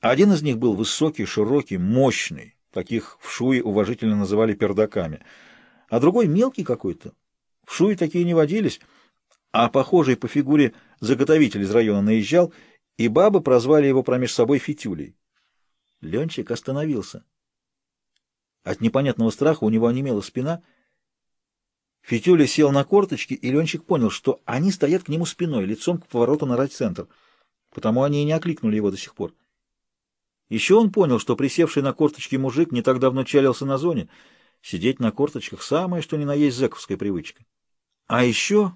Один из них был высокий, широкий, мощный, таких в Шуе уважительно называли пердаками, а другой мелкий какой-то. В Шуе такие не водились, а похожий по фигуре заготовитель из района наезжал, и бабы прозвали его промеж собой Фитюлей. Ленчик остановился. От непонятного страха у него онемела спина. Фитюля сел на корточки, и Ленчик понял, что они стоят к нему спиной, лицом к повороту на райцентр. Потому они и не окликнули его до сих пор. Еще он понял, что присевший на корточки мужик не так давно чалился на зоне. Сидеть на корточках — самое, что ни на есть зэковская привычка. А еще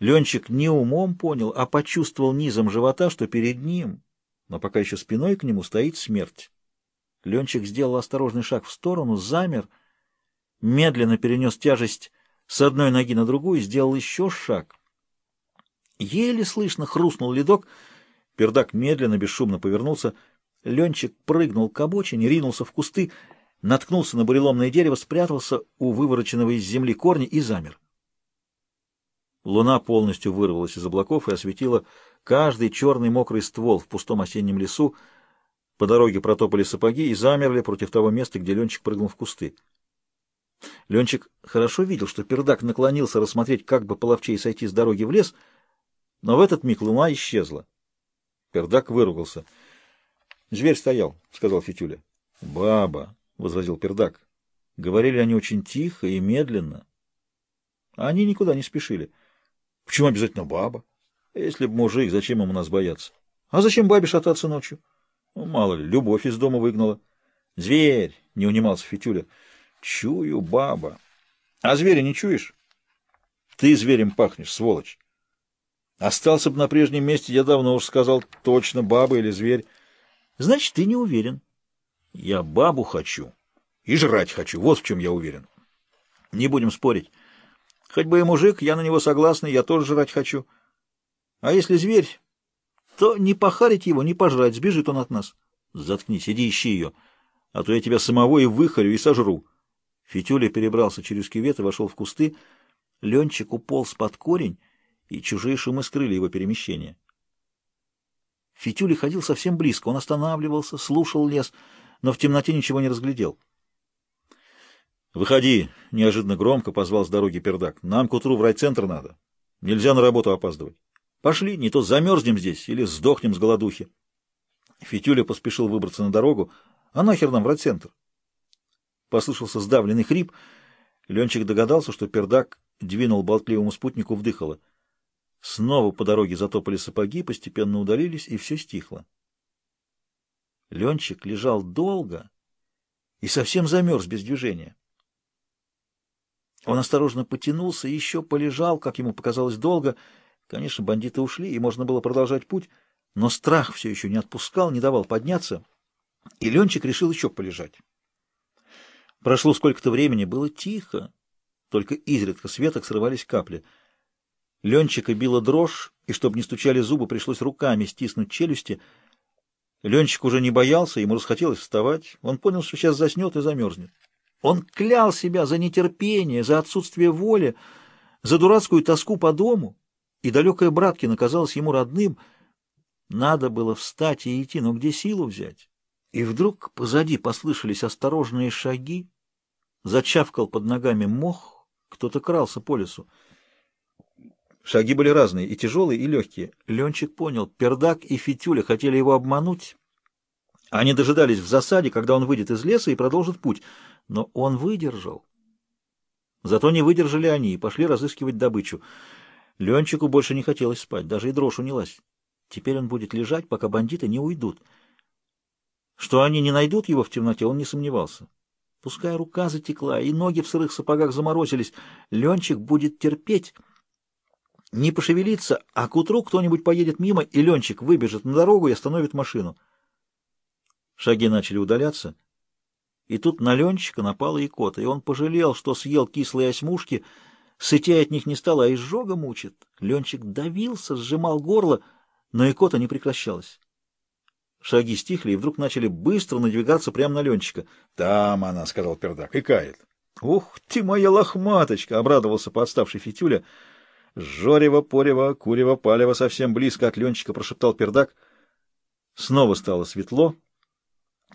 Ленчик не умом понял, а почувствовал низом живота, что перед ним, но пока еще спиной к нему, стоит смерть. Ленчик сделал осторожный шаг в сторону, замер, медленно перенес тяжесть с одной ноги на другую, сделал еще шаг. Еле слышно хрустнул ледок, пердак медленно, бесшумно повернулся. Ленчик прыгнул к обочине, ринулся в кусты, наткнулся на буреломное дерево, спрятался у вывороченного из земли корня и замер. Луна полностью вырвалась из облаков и осветила каждый черный мокрый ствол в пустом осеннем лесу. По дороге протопали сапоги и замерли против того места, где Ленчик прыгнул в кусты. Ленчик хорошо видел, что пердак наклонился рассмотреть, как бы половчей сойти с дороги в лес, но в этот миг луна исчезла. Пердак выругался. — Зверь стоял, — сказал Фитюля. — Баба, — возразил Пердак. Говорили они очень тихо и медленно. Они никуда не спешили. — Почему обязательно баба? Если б мужик, зачем ему нас бояться? А зачем бабе шататься ночью? Ну, мало ли, любовь из дома выгнала. Зверь, не унимался Фитюля. Чую, баба. А зверя не чуешь? Ты зверем пахнешь, сволочь. Остался бы на прежнем месте, я давно уж сказал, точно баба или зверь. Значит, ты не уверен. Я бабу хочу. И жрать хочу, вот в чем я уверен. Не будем спорить. Хоть бы и мужик, я на него согласный, я тоже жрать хочу. А если зверь, то не похарить его, не пожрать, сбежит он от нас. Заткнись, иди ищи ее, а то я тебя самого и выхарю, и сожру. Фитюля перебрался через кювет и вошел в кусты. Ленчик уполз под корень, и чужие шумы скрыли его перемещение. Фитюля ходил совсем близко, он останавливался, слушал лес, но в темноте ничего не разглядел. «Выходи!» — неожиданно громко позвал с дороги пердак. «Нам к утру в райцентр надо. Нельзя на работу опаздывать. Пошли, не то замерзнем здесь или сдохнем с голодухи». Фитюля поспешил выбраться на дорогу. «А нахер нам в райцентр?» Послышался сдавленный хрип. Ленчик догадался, что пердак двинул болтливому спутнику в дыхало. Снова по дороге затопали сапоги, постепенно удалились, и все стихло. Ленчик лежал долго и совсем замерз без движения. Он осторожно потянулся и еще полежал, как ему показалось, долго. Конечно, бандиты ушли, и можно было продолжать путь, но страх все еще не отпускал, не давал подняться, и Ленчик решил еще полежать. Прошло сколько-то времени, было тихо, только изредка с веток срывались капли. Ленчика била дрожь, и чтобы не стучали зубы, пришлось руками стиснуть челюсти. Ленчик уже не боялся, ему расхотелось вставать. Он понял, что сейчас заснет и замерзнет. Он клял себя за нетерпение, за отсутствие воли, за дурацкую тоску по дому, и далекая Браткина казалась ему родным. Надо было встать и идти, но где силу взять? И вдруг позади послышались осторожные шаги, зачавкал под ногами мох, кто-то крался по лесу. Шаги были разные, и тяжелые, и легкие. Ленчик понял, пердак и Фитюля хотели его обмануть. Они дожидались в засаде, когда он выйдет из леса и продолжит путь — но он выдержал. Зато не выдержали они и пошли разыскивать добычу. Ленчику больше не хотелось спать, даже и дрожь унялась. Теперь он будет лежать, пока бандиты не уйдут. Что они не найдут его в темноте, он не сомневался. Пускай рука затекла, и ноги в сырых сапогах заморозились, Ленчик будет терпеть, не пошевелиться, а к утру кто-нибудь поедет мимо, и Ленчик выбежит на дорогу и остановит машину. Шаги начали удаляться. И тут на Ленчика напала икота, и он пожалел, что съел кислые осьмушки, сытей от них не стало, а изжога мучит. Ленчик давился, сжимал горло, но икота не прекращалась. Шаги стихли и вдруг начали быстро надвигаться прямо на Ленчика. — Там она, — сказал пердак, — и кает. — Ух ты, моя лохматочка! — обрадовался подставший Фитюля. — Жорево, порево, курево, палево совсем близко от Ленчика, — прошептал пердак. Снова стало светло.